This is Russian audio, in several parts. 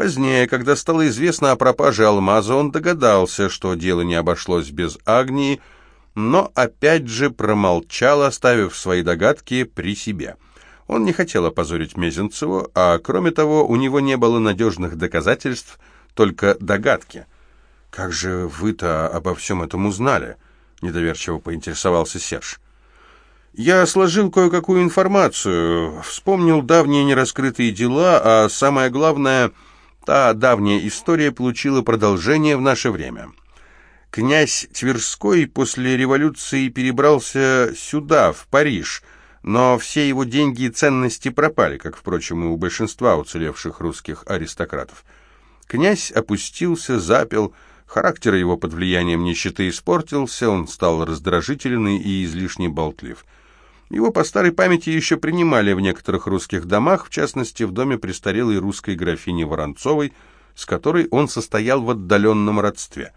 Позднее, когда стало известно о пропаже алмаза, он догадался, что дело не обошлось без Агнии, но опять же промолчал, оставив свои догадки при себе. Он не хотел опозорить Мезенцеву, а кроме того, у него не было надежных доказательств, только догадки. «Как же вы-то обо всем этом узнали?» — недоверчиво поинтересовался Серж. «Я сложил кое-какую информацию, вспомнил давние нераскрытые дела, а самое главное, та давняя история получила продолжение в наше время. Князь Тверской после революции перебрался сюда, в Париж, но все его деньги и ценности пропали, как, впрочем, и у большинства уцелевших русских аристократов. Князь опустился, запил, характер его под влиянием нищеты испортился, он стал раздражителен и излишне болтлив. Его по старой памяти еще принимали в некоторых русских домах, в частности, в доме престарелой русской графини Воронцовой, с которой он состоял в отдаленном родстве.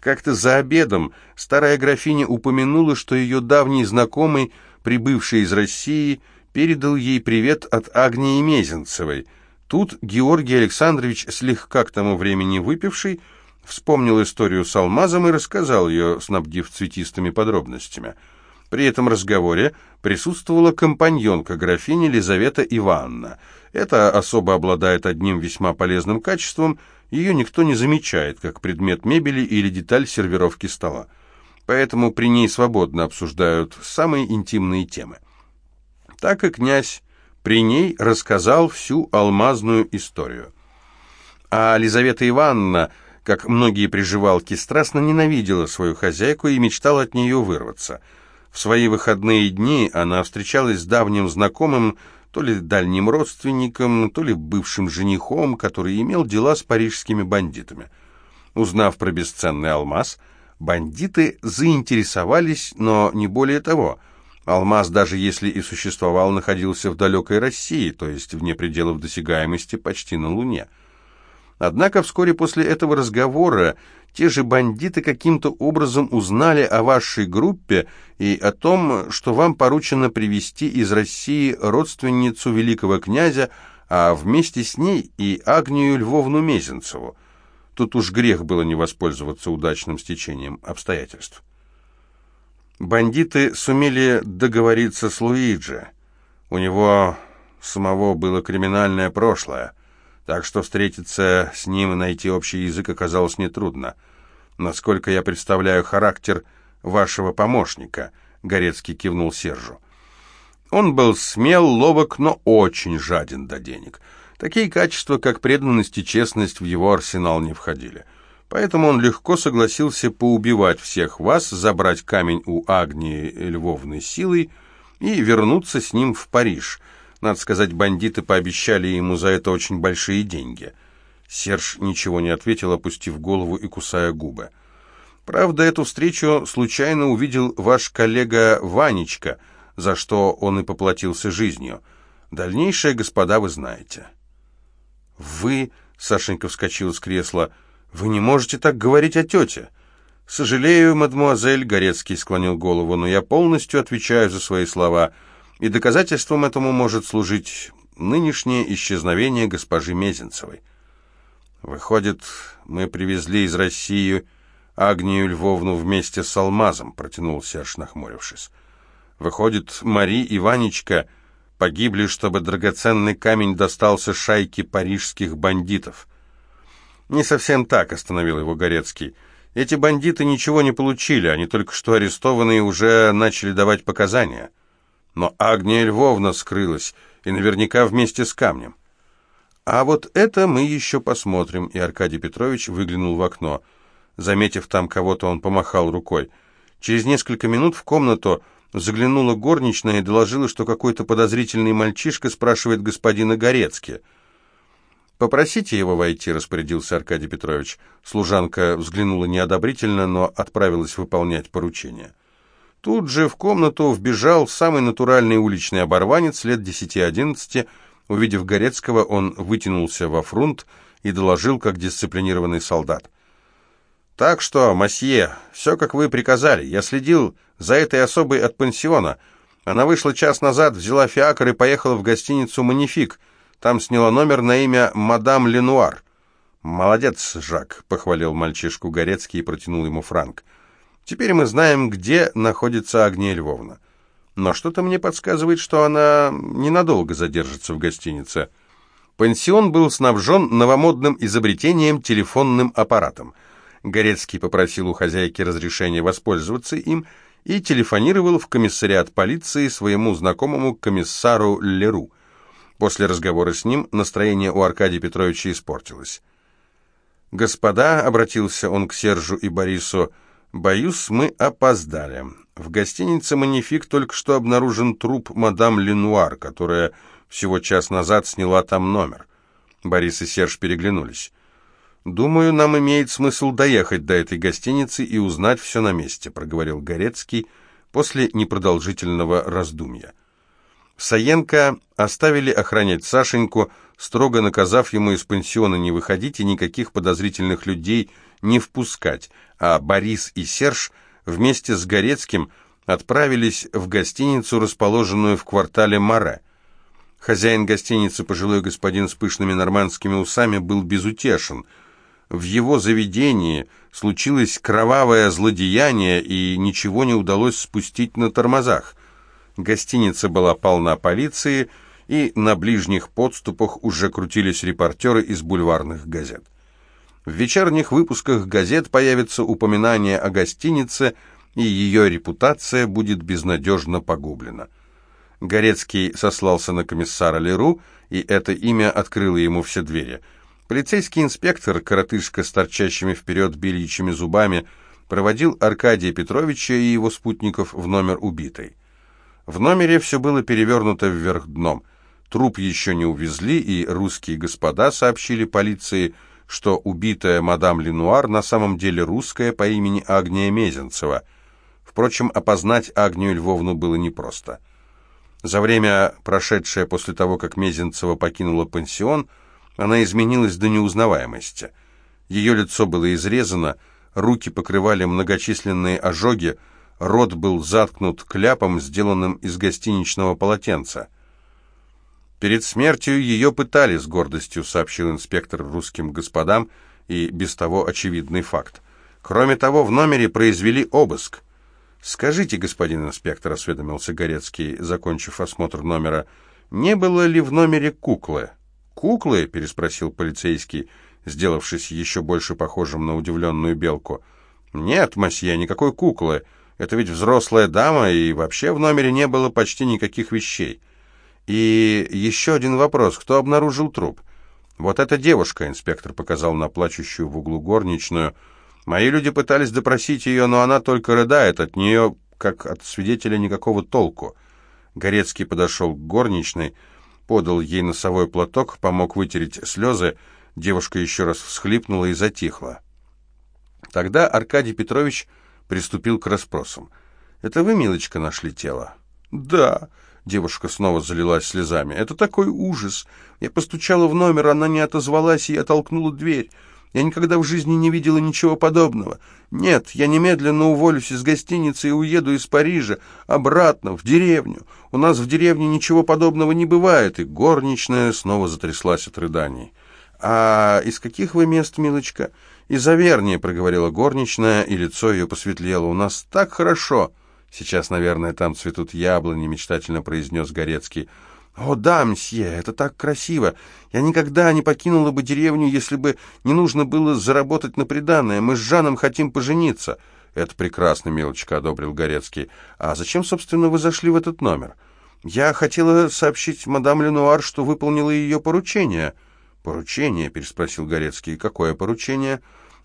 Как-то за обедом старая графиня упомянула, что ее давний знакомый, прибывший из России, передал ей привет от Агнии Мезенцевой. Тут Георгий Александрович, слегка к тому времени выпивший, вспомнил историю с алмазом и рассказал ее, снабдив цветистыми подробностями – при этом разговоре присутствовала компаньонка графини Лизавета Ивановна. Эта особа обладает одним весьма полезным качеством, ее никто не замечает, как предмет мебели или деталь сервировки стола. Поэтому при ней свободно обсуждают самые интимные темы. Так и князь при ней рассказал всю алмазную историю. А Лизавета Ивановна, как многие приживалки, страстно ненавидела свою хозяйку и мечтала от нее вырваться – в свои выходные дни она встречалась с давним знакомым, то ли дальним родственником, то ли бывшим женихом, который имел дела с парижскими бандитами. Узнав про бесценный алмаз, бандиты заинтересовались, но не более того. Алмаз, даже если и существовал, находился в далекой России, то есть вне пределов досягаемости почти на Луне. Однако вскоре после этого разговора те же бандиты каким-то образом узнали о вашей группе и о том, что вам поручено привести из России родственницу великого князя, а вместе с ней и Агнию Львовну Мезенцеву. Тут уж грех было не воспользоваться удачным стечением обстоятельств. Бандиты сумели договориться с Луиджи. У него самого было криминальное прошлое так что встретиться с ним и найти общий язык оказалось нетрудно. Насколько я представляю характер вашего помощника, Горецкий кивнул Сержу. Он был смел, ловок, но очень жаден до денег. Такие качества, как преданность и честность, в его арсенал не входили. Поэтому он легко согласился поубивать всех вас, забрать камень у Агнии Львовны силой и вернуться с ним в Париж – надо сказать, бандиты пообещали ему за это очень большие деньги. Серж ничего не ответил, опустив голову и кусая губы. Правда, эту встречу случайно увидел ваш коллега Ванечка, за что он и поплатился жизнью. Дальнейшее, господа, вы знаете. «Вы...» — Сашенька вскочил с кресла. «Вы не можете так говорить о тете». «Сожалею, мадемуазель», — Горецкий склонил голову, «но я полностью отвечаю за свои слова» и доказательством этому может служить нынешнее исчезновение госпожи Мезенцевой. Выходит, мы привезли из России Агнию Львовну вместе с алмазом, протянул Серж, нахмурившись. Выходит, Мари и Ванечка погибли, чтобы драгоценный камень достался шайке парижских бандитов. Не совсем так, остановил его Горецкий. Эти бандиты ничего не получили, они только что арестованные уже начали давать показания. Но Агния Львовна скрылась, и наверняка вместе с камнем. А вот это мы еще посмотрим, и Аркадий Петрович выглянул в окно. Заметив там кого-то, он помахал рукой. Через несколько минут в комнату заглянула горничная и доложила, что какой-то подозрительный мальчишка спрашивает господина Горецки. «Попросите его войти», — распорядился Аркадий Петрович. Служанка взглянула неодобрительно, но отправилась выполнять поручение. Тут же в комнату вбежал самый натуральный уличный оборванец лет десяти-одиннадцати. Увидев Горецкого, он вытянулся во фрунт и доложил, как дисциплинированный солдат. «Так что, масье, все, как вы приказали. Я следил за этой особой от пансиона. Она вышла час назад, взяла фиакр и поехала в гостиницу «Манифик». Там сняла номер на имя мадам Ленуар. «Молодец, Жак», — похвалил мальчишку Горецкий и протянул ему франк. «Теперь мы знаем, где находится Агния Львовна. Но что-то мне подсказывает, что она ненадолго задержится в гостинице». Пансион был снабжен новомодным изобретением телефонным аппаратом. Горецкий попросил у хозяйки разрешения воспользоваться им и телефонировал в комиссариат полиции своему знакомому комиссару Леру. После разговора с ним настроение у Аркадия Петровича испортилось. «Господа», — обратился он к Сержу и Борису, — «боюсь, мы опоздали. В гостинице «Манифик» только что обнаружен труп мадам Ленуар, которая всего час назад сняла там номер». Борис и Серж переглянулись. «Думаю, нам имеет смысл доехать до этой гостиницы и узнать все на месте», — проговорил Горецкий после непродолжительного раздумья. Саенко оставили охранять Сашеньку, строго наказав ему из пансиона не выходить и никаких подозрительных людей не впускать, а Борис и Серж вместе с Горецким отправились в гостиницу, расположенную в квартале Маре. Хозяин гостиницы, пожилой господин с пышными нормандскими усами, был безутешен. В его заведении случилось кровавое злодеяние, и ничего не удалось спустить на тормозах. Гостиница была полна полиции, и на ближних подступах уже крутились репортеры из бульварных газет. В вечерних выпусках газет появится упоминание о гостинице, и ее репутация будет безнадежно погублена. Горецкий сослался на комиссара Леру, и это имя открыло ему все двери. Полицейский инспектор, коротышка с торчащими вперед бельичьими зубами, проводил Аркадия Петровича и его спутников в номер убитой. В номере все было перевернуто вверх дном. Труп еще не увезли, и русские господа сообщили полиции, что убитая мадам Ленуар на самом деле русская по имени Агния Мезенцева. Впрочем, опознать Агнию Львовну было непросто. За время, прошедшее после того, как Мезенцева покинула пансион, она изменилась до неузнаваемости. Ее лицо было изрезано, руки покрывали многочисленные ожоги, рот был заткнут кляпом, сделанным из гостиничного полотенца. Перед смертью ее пытали с гордостью, сообщил инспектор русским господам, и без того очевидный факт. Кроме того, в номере произвели обыск. «Скажите, господин инспектор», — осведомился Горецкий, закончив осмотр номера, — «не было ли в номере куклы?» «Куклы?» — переспросил полицейский, сделавшись еще больше похожим на удивленную белку. «Нет, масье, никакой куклы. Это ведь взрослая дама, и вообще в номере не было почти никаких вещей. И еще один вопрос. Кто обнаружил труп? Вот эта девушка, инспектор показал на плачущую в углу горничную. Мои люди пытались допросить ее, но она только рыдает. От нее, как от свидетеля, никакого толку. Горецкий подошел к горничной, подал ей носовой платок, помог вытереть слезы. Девушка еще раз всхлипнула и затихла. Тогда Аркадий Петрович приступил к расспросам. «Это вы, милочка, нашли тело?» «Да», — девушка снова залилась слезами. «Это такой ужас! Я постучала в номер, она не отозвалась, и я толкнула дверь. Я никогда в жизни не видела ничего подобного. Нет, я немедленно уволюсь из гостиницы и уеду из Парижа обратно, в деревню. У нас в деревне ничего подобного не бывает». И горничная снова затряслась от рыданий. «А из каких вы мест, милочка?» «Из Авернии», — проговорила горничная, и лицо ее посветлело. «У нас так хорошо!» «Сейчас, наверное, там цветут яблони», — мечтательно произнес Горецкий. «О да, мсье, это так красиво! Я никогда не покинула бы деревню, если бы не нужно было заработать на приданное. Мы с Жаном хотим пожениться». «Это прекрасно, милочка», — одобрил Горецкий. «А зачем, собственно, вы зашли в этот номер?» «Я хотела сообщить мадам Ленуар, что выполнила ее поручение». «Поручение?» — переспросил Горецкий. «Какое поручение?»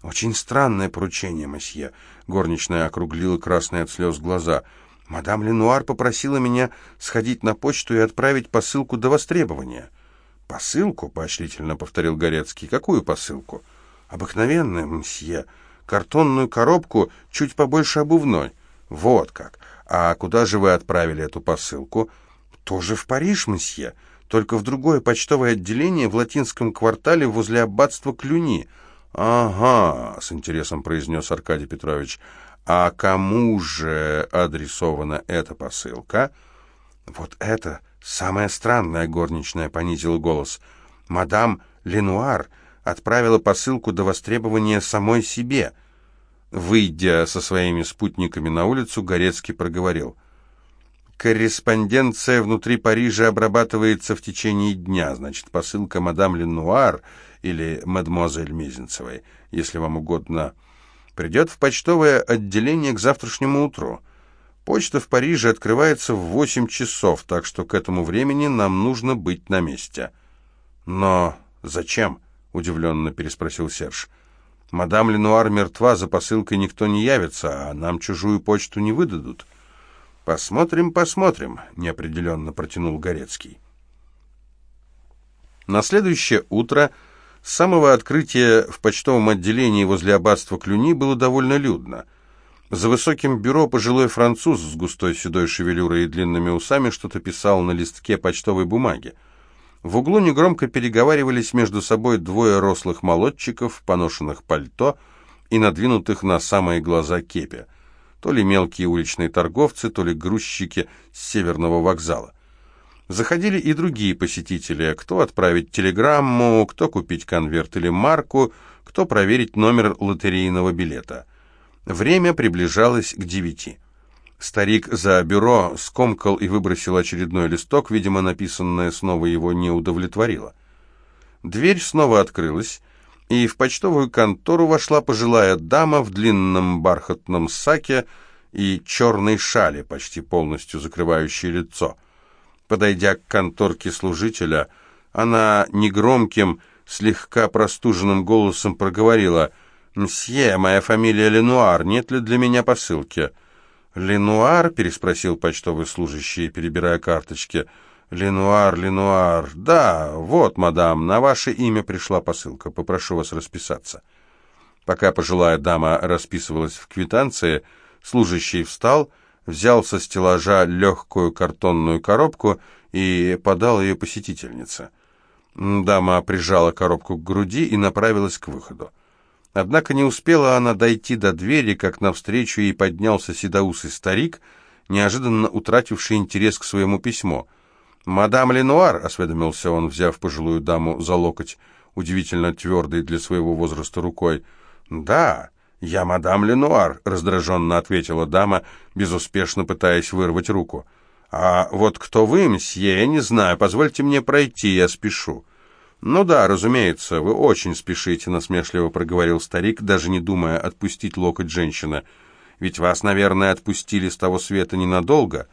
«Очень странное поручение, месье», — горничная округлила красные от слез глаза. «Мадам Ленуар попросила меня сходить на почту и отправить посылку до востребования». «Посылку?» — поощрительно повторил Горецкий. «Какую посылку?» «Обыкновенную, мсье. Картонную коробку чуть побольше обувной». «Вот как. А куда же вы отправили эту посылку?» «Тоже в Париж, мсье. Только в другое почтовое отделение в латинском квартале возле аббатства Клюни». «Ага», — с интересом произнес Аркадий Петрович. «А кому же адресована эта посылка?» «Вот это «Самая странная горничная», — понизила голос. «Мадам Ленуар отправила посылку до востребования самой себе». Выйдя со своими спутниками на улицу, Горецкий проговорил. «Корреспонденция внутри Парижа обрабатывается в течение дня, значит, посылка мадам Ленуар или мадемуазель Мезенцевой, если вам угодно, придет в почтовое отделение к завтрашнему утру. Почта в Париже открывается в восемь часов, так что к этому времени нам нужно быть на месте». «Но зачем?» — удивленно переспросил Серж. Мадам Ленуар мертва, за посылкой никто не явится, а нам чужую почту не выдадут. Посмотрим, посмотрим, неопределенно протянул Горецкий. На следующее утро с самого открытия в почтовом отделении возле аббатства Клюни было довольно людно. За высоким бюро пожилой француз с густой седой шевелюрой и длинными усами что-то писал на листке почтовой бумаги. В углу негромко переговаривались между собой двое рослых молодчиков, поношенных пальто и надвинутых на самые глаза кепи. То ли мелкие уличные торговцы, то ли грузчики с северного вокзала. Заходили и другие посетители, кто отправить телеграмму, кто купить конверт или марку, кто проверить номер лотерейного билета. Время приближалось к девяти. Старик за бюро скомкал и выбросил очередной листок, видимо, написанное снова его не удовлетворило. Дверь снова открылась, и в почтовую контору вошла пожилая дама в длинном бархатном саке и черной шале, почти полностью закрывающей лицо. Подойдя к конторке служителя, она негромким, слегка простуженным голосом проговорила «Мсье, моя фамилия Ленуар, нет ли для меня посылки?» «Ленуар?» — переспросил почтовый служащий, перебирая карточки. «Ленуар, Ленуар. Да, вот, мадам, на ваше имя пришла посылка. Попрошу вас расписаться». Пока пожилая дама расписывалась в квитанции, служащий встал, взял со стеллажа легкую картонную коробку и подал ее посетительнице. Дама прижала коробку к груди и направилась к выходу. Однако не успела она дойти до двери, как навстречу ей поднялся седоусый старик, неожиданно утративший интерес к своему письму. «Мадам Ленуар», — осведомился он, взяв пожилую даму за локоть, удивительно твердой для своего возраста рукой. «Да, я мадам Ленуар», — раздраженно ответила дама, безуспешно пытаясь вырвать руку. «А вот кто вы, мсье, я не знаю. Позвольте мне пройти, я спешу». «Ну да, разумеется, вы очень спешите», — насмешливо проговорил старик, даже не думая отпустить локоть женщины. «Ведь вас, наверное, отпустили с того света ненадолго».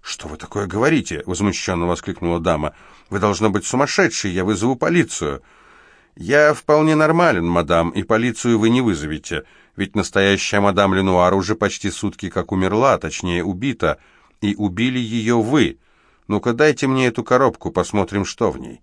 «Что вы такое говорите?» — возмущенно воскликнула дама. «Вы должны быть сумасшедшей, я вызову полицию». «Я вполне нормален, мадам, и полицию вы не вызовете, ведь настоящая мадам Ленуар уже почти сутки как умерла, точнее убита, и убили ее вы. Ну-ка дайте мне эту коробку, посмотрим, что в ней».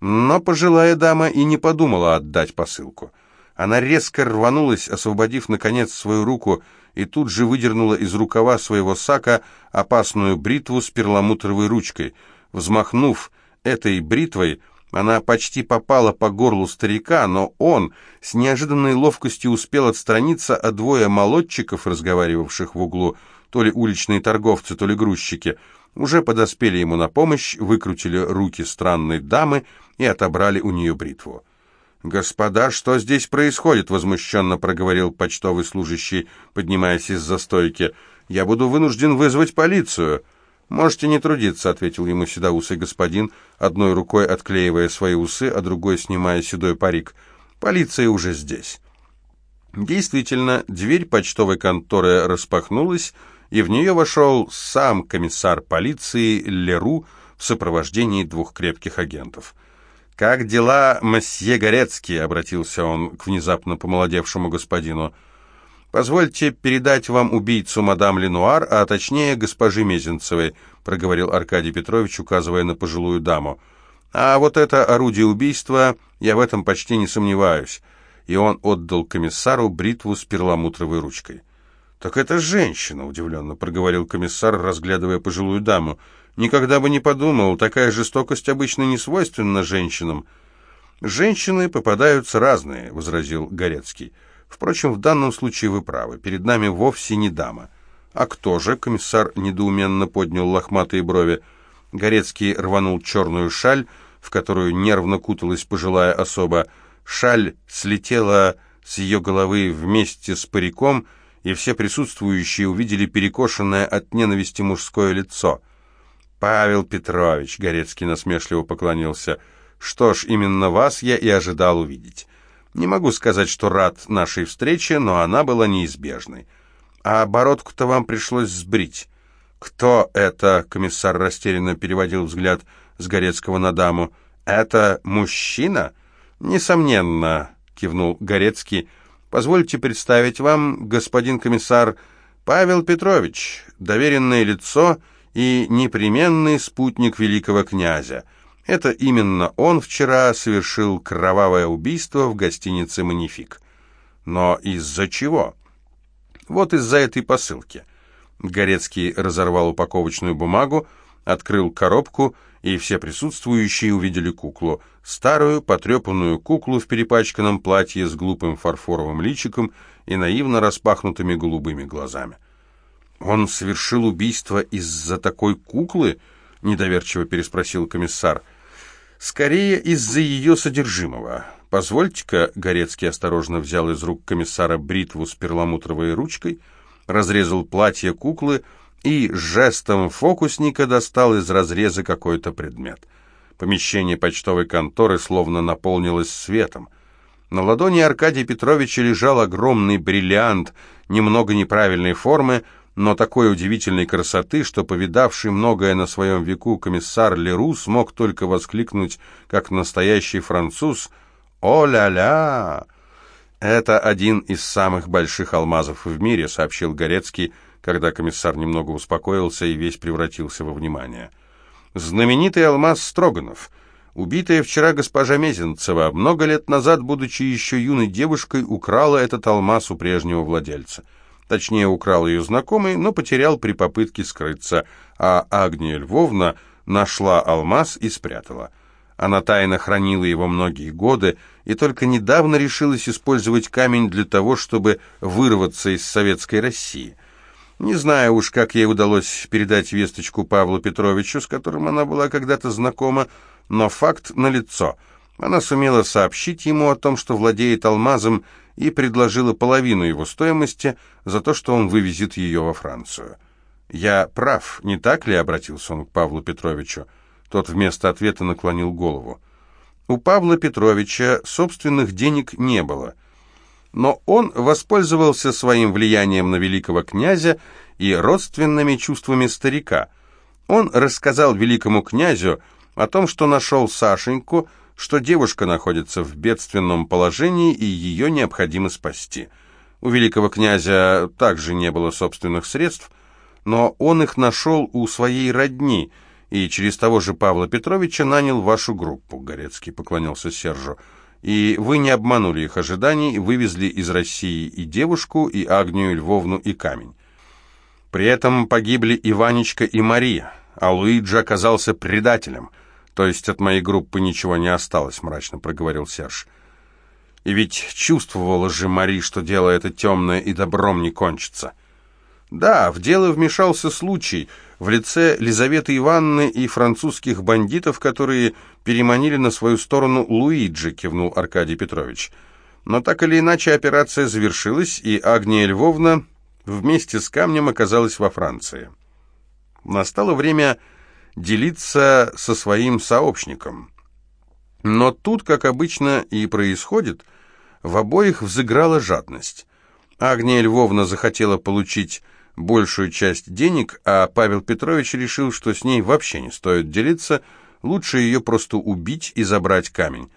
Но пожилая дама и не подумала отдать посылку. Она резко рванулась, освободив, наконец, свою руку, и тут же выдернула из рукава своего сака опасную бритву с перламутровой ручкой. Взмахнув этой бритвой, она почти попала по горлу старика, но он с неожиданной ловкостью успел отстраниться, а двое молодчиков, разговаривавших в углу, то ли уличные торговцы, то ли грузчики, уже подоспели ему на помощь, выкрутили руки странной дамы и отобрали у нее бритву. «Господа, что здесь происходит?» — возмущенно проговорил почтовый служащий, поднимаясь из-за стойки. «Я буду вынужден вызвать полицию». «Можете не трудиться», — ответил ему седоусый господин, одной рукой отклеивая свои усы, а другой снимая седой парик. «Полиция уже здесь». Действительно, дверь почтовой конторы распахнулась, и в нее вошел сам комиссар полиции Леру в сопровождении двух крепких агентов. «Как дела, месье Горецкий?» — обратился он к внезапно помолодевшему господину. «Позвольте передать вам убийцу мадам Ленуар, а точнее госпожи Мезенцевой», — проговорил Аркадий Петрович, указывая на пожилую даму. «А вот это орудие убийства, я в этом почти не сомневаюсь». И он отдал комиссару бритву с перламутровой ручкой. «Так это женщина», — удивленно проговорил комиссар, разглядывая пожилую даму. Никогда бы не подумал, такая жестокость обычно не свойственна женщинам. Женщины попадаются разные, возразил Горецкий. Впрочем, в данном случае вы правы. Перед нами вовсе не дама. А кто же? Комиссар недоуменно поднял лохматые брови. Горецкий рванул черную шаль, в которую нервно куталась пожилая особа. Шаль слетела с ее головы вместе с париком, и все присутствующие увидели перекошенное от ненависти мужское лицо. «Павел Петрович», — Горецкий насмешливо поклонился, — «что ж, именно вас я и ожидал увидеть. Не могу сказать, что рад нашей встрече, но она была неизбежной. А бородку-то вам пришлось сбрить». «Кто это?» — комиссар растерянно переводил взгляд с Горецкого на даму. «Это мужчина?» «Несомненно», — кивнул Горецкий. «Позвольте представить вам, господин комиссар, Павел Петрович, доверенное лицо и непременный спутник великого князя. Это именно он вчера совершил кровавое убийство в гостинице «Манифик». Но из-за чего? Вот из-за этой посылки. Горецкий разорвал упаковочную бумагу, открыл коробку, и все присутствующие увидели куклу. Старую, потрепанную куклу в перепачканном платье с глупым фарфоровым личиком и наивно распахнутыми голубыми глазами. «Он совершил убийство из-за такой куклы?» — недоверчиво переспросил комиссар. «Скорее, из-за ее содержимого. Позвольте-ка...» — Горецкий осторожно взял из рук комиссара бритву с перламутровой ручкой, разрезал платье куклы и жестом фокусника достал из разреза какой-то предмет. Помещение почтовой конторы словно наполнилось светом. На ладони Аркадия Петровича лежал огромный бриллиант, немного неправильной формы, но такой удивительной красоты, что повидавший многое на своем веку комиссар Леру смог только воскликнуть, как настоящий француз «О-ля-ля!» «Это один из самых больших алмазов в мире», — сообщил Горецкий, когда комиссар немного успокоился и весь превратился во внимание. «Знаменитый алмаз Строганов, убитая вчера госпожа Мезенцева, много лет назад, будучи еще юной девушкой, украла этот алмаз у прежнего владельца. Точнее, украл ее знакомый, но потерял при попытке скрыться, а Агния Львовна нашла алмаз и спрятала». Она тайно хранила его многие годы и только недавно решилась использовать камень для того, чтобы вырваться из советской России. Не знаю уж, как ей удалось передать весточку Павлу Петровичу, с которым она была когда-то знакома, но факт налицо. Она сумела сообщить ему о том, что владеет алмазом, и предложила половину его стоимости за то, что он вывезет ее во Францию. «Я прав, не так ли?» — обратился он к Павлу Петровичу. Тот вместо ответа наклонил голову. У Павла Петровича собственных денег не было — но он воспользовался своим влиянием на великого князя и родственными чувствами старика. Он рассказал великому князю о том, что нашел Сашеньку, что девушка находится в бедственном положении и ее необходимо спасти. У великого князя также не было собственных средств, но он их нашел у своей родни и через того же Павла Петровича нанял вашу группу, Горецкий поклонился Сержу и вы не обманули их ожиданий, вывезли из России и девушку, и Агнию Львовну, и камень. При этом погибли и Ванечка, и Мария, а Луиджи оказался предателем. То есть от моей группы ничего не осталось, мрачно проговорил Серж. И ведь чувствовала же Мари, что дело это темное и добром не кончится. Да, в дело вмешался случай в лице Лизаветы Ивановны и французских бандитов, которые переманили на свою сторону Луиджи, кивнул Аркадий Петрович. Но так или иначе операция завершилась, и Агния Львовна вместе с камнем оказалась во Франции. Настало время делиться со своим сообщником. Но тут, как обычно и происходит, в обоих взыграла жадность. Агния Львовна захотела получить большую часть денег, а Павел Петрович решил, что с ней вообще не стоит делиться, лучше ее просто убить и забрать камень.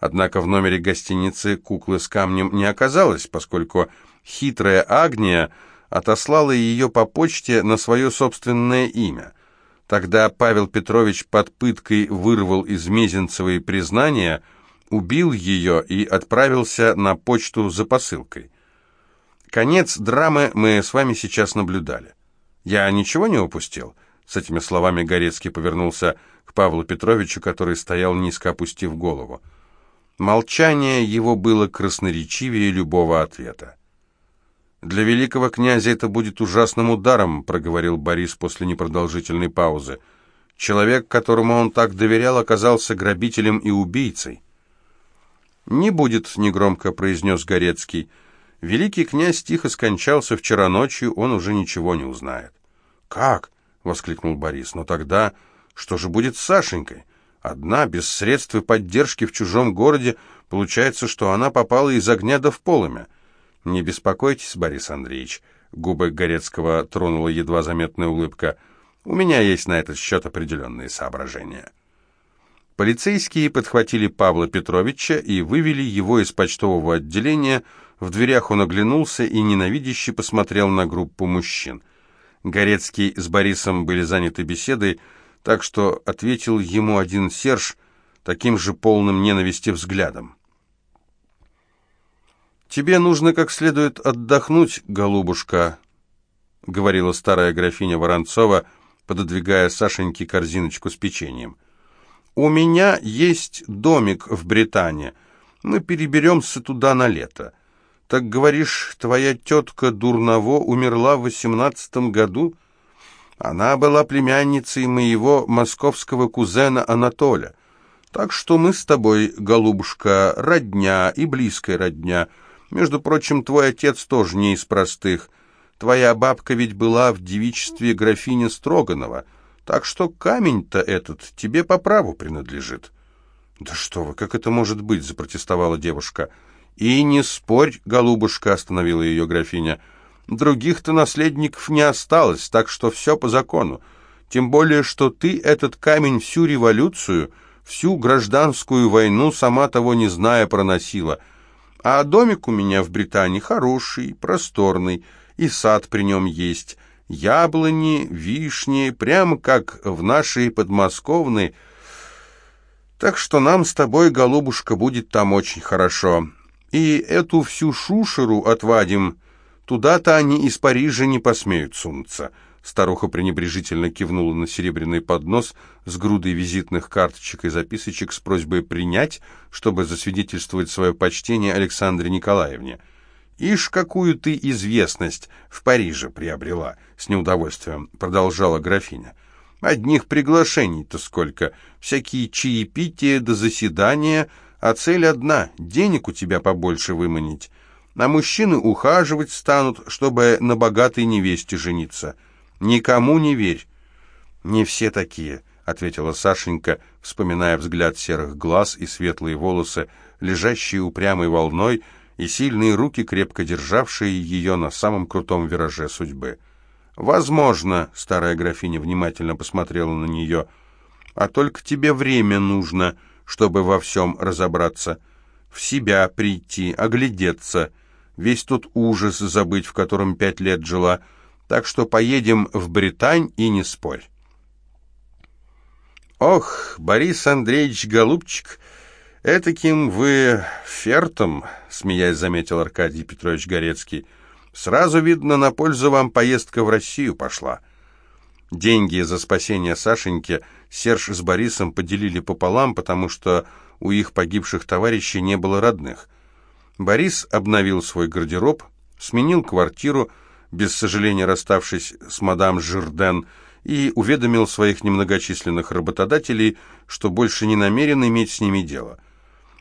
Однако в номере гостиницы куклы с камнем не оказалось, поскольку хитрая Агния отослала ее по почте на свое собственное имя. Тогда Павел Петрович под пыткой вырвал из Мезенцевой признание, убил ее и отправился на почту за посылкой. Конец драмы мы с вами сейчас наблюдали. Я ничего не упустил?» С этими словами Горецкий повернулся к Павлу Петровичу, который стоял низко опустив голову. Молчание его было красноречивее любого ответа. «Для великого князя это будет ужасным ударом», — проговорил Борис после непродолжительной паузы. Человек, которому он так доверял, оказался грабителем и убийцей. «Не будет», — негромко произнес Горецкий. «Великий князь тихо скончался вчера ночью, он уже ничего не узнает». «Как?» — воскликнул Борис. «Но тогда что же будет с Сашенькой? Одна, без средств и поддержки в чужом городе, получается, что она попала из огня до в полымя». «Не беспокойтесь, Борис Андреевич», — губы Горецкого тронула едва заметная улыбка. «У меня есть на этот счет определенные соображения». Полицейские подхватили Павла Петровича и вывели его из почтового отделения. В дверях он оглянулся и ненавидяще посмотрел на группу мужчин. Горецкий с Борисом были заняты беседой, так что ответил ему один Серж таким же полным ненависти взглядом. «Тебе нужно как следует отдохнуть, голубушка», — говорила старая графиня Воронцова, пододвигая Сашеньке корзиночку с печеньем. «У меня есть домик в Британии. Мы переберемся туда на лето. Так, говоришь, твоя тетка Дурново умерла в восемнадцатом году? Она была племянницей моего московского кузена Анатоля. Так что мы с тобой, голубушка, родня и близкая родня. Между прочим, твой отец тоже не из простых. Твоя бабка ведь была в девичестве графиня Строганова». Так что камень-то этот тебе по праву принадлежит». «Да что вы, как это может быть?» — запротестовала девушка. «И не спорь, голубушка», — остановила ее графиня. «Других-то наследников не осталось, так что все по закону. Тем более, что ты этот камень всю революцию, всю гражданскую войну, сама того не зная, проносила. А домик у меня в Британии хороший, просторный, и сад при нем есть» яблони, вишни, прямо как в нашей подмосковной. Так что нам с тобой, голубушка, будет там очень хорошо. И эту всю шушеру отвадим. Туда-то они из Парижа не посмеют сунуться». Старуха пренебрежительно кивнула на серебряный поднос с грудой визитных карточек и записочек с просьбой принять, чтобы засвидетельствовать свое почтение Александре Николаевне. «Ишь, какую ты известность в Париже приобрела!» — с неудовольствием продолжала графиня. «Одних приглашений-то сколько, всякие чаепития до заседания, а цель одна — денег у тебя побольше выманить. А мужчины ухаживать станут, чтобы на богатой невесте жениться. Никому не верь». «Не все такие», — ответила Сашенька, вспоминая взгляд серых глаз и светлые волосы, лежащие упрямой волной, — и сильные руки, крепко державшие ее на самом крутом вираже судьбы. «Возможно», — старая графиня внимательно посмотрела на нее, — «а только тебе время нужно, чтобы во всем разобраться, в себя прийти, оглядеться, весь тот ужас забыть, в котором пять лет жила, так что поедем в Британь и не спорь». «Ох, Борис Андреевич, голубчик!» «Этаким вы фертом», — смеясь заметил Аркадий Петрович Горецкий. «Сразу видно, на пользу вам поездка в Россию пошла». Деньги за спасение Сашеньки Серж с Борисом поделили пополам, потому что у их погибших товарищей не было родных. Борис обновил свой гардероб, сменил квартиру, без сожаления расставшись с мадам Жирден, и уведомил своих немногочисленных работодателей, что больше не намерен иметь с ними дело.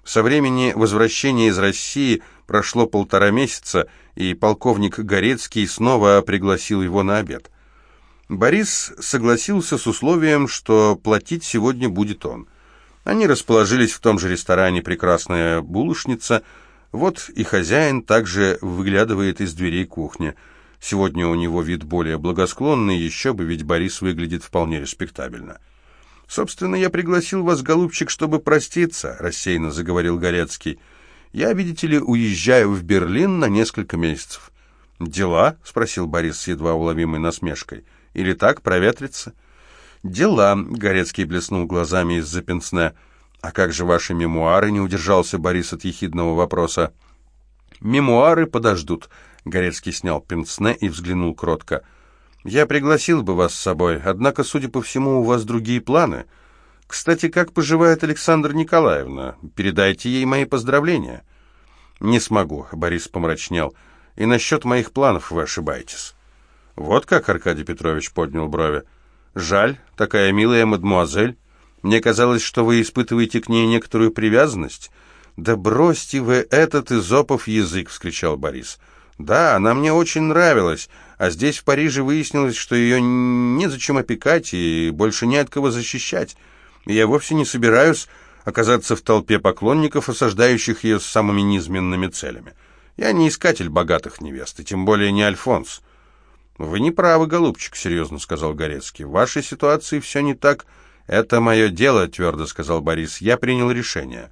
Со времени возвращения из России прошло полтора месяца, и полковник Горецкий снова пригласил его на обед. Борис согласился с условием, что платить сегодня будет он. Они расположились в том же ресторане «Прекрасная булочница». Вот и хозяин также выглядывает из дверей кухни. Сегодня у него вид более благосклонный, еще бы, ведь Борис выглядит вполне респектабельно. «Собственно, я пригласил вас, голубчик, чтобы проститься», — рассеянно заговорил Горецкий. «Я, видите ли, уезжаю в Берлин на несколько месяцев». «Дела?» — спросил Борис с едва уловимой насмешкой. «Или так, проветриться?» «Дела», — Горецкий блеснул глазами из-за пенсне. «А как же ваши мемуары?» — не удержался Борис от ехидного вопроса. «Мемуары подождут», — Горецкий снял пенсне и взглянул кротко. Я пригласил бы вас с собой, однако, судя по всему, у вас другие планы. Кстати, как поживает Александра Николаевна? Передайте ей мои поздравления». «Не смогу», — Борис помрачнел. «И насчет моих планов вы ошибаетесь». «Вот как?» — Аркадий Петрович поднял брови. «Жаль, такая милая мадмуазель. Мне казалось, что вы испытываете к ней некоторую привязанность». «Да бросьте вы этот изопов язык!» — вскричал Борис. «Да, она мне очень нравилась, а здесь, в Париже, выяснилось, что ее незачем опекать и больше не от кого защищать. я вовсе не собираюсь оказаться в толпе поклонников, осаждающих ее с самыми низменными целями. Я не искатель богатых невест, и тем более не Альфонс». «Вы не правы, голубчик», — серьезно сказал Горецкий. «В вашей ситуации все не так. Это мое дело», — твердо сказал Борис. «Я принял решение».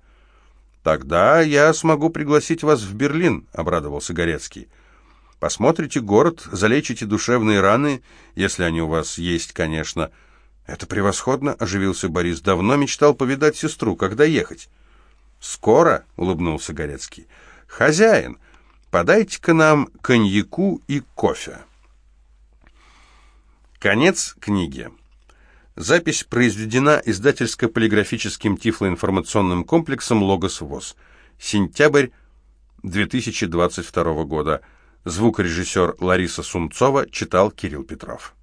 «Тогда я смогу пригласить вас в Берлин», — обрадовался Горецкий. «Посмотрите город, залечите душевные раны, если они у вас есть, конечно». «Это превосходно», — оживился Борис. «Давно мечтал повидать сестру. Когда ехать?» «Скоро», — улыбнулся Горецкий. «Хозяин, подайте-ка нам коньяку и кофе». Конец книги. Запись произведена издательско-полиграфическим тифлоинформационным комплексом «Логос ВОЗ». Сентябрь 2022 года. Звукорежиссер Лариса Сумцова читал Кирилл Петров.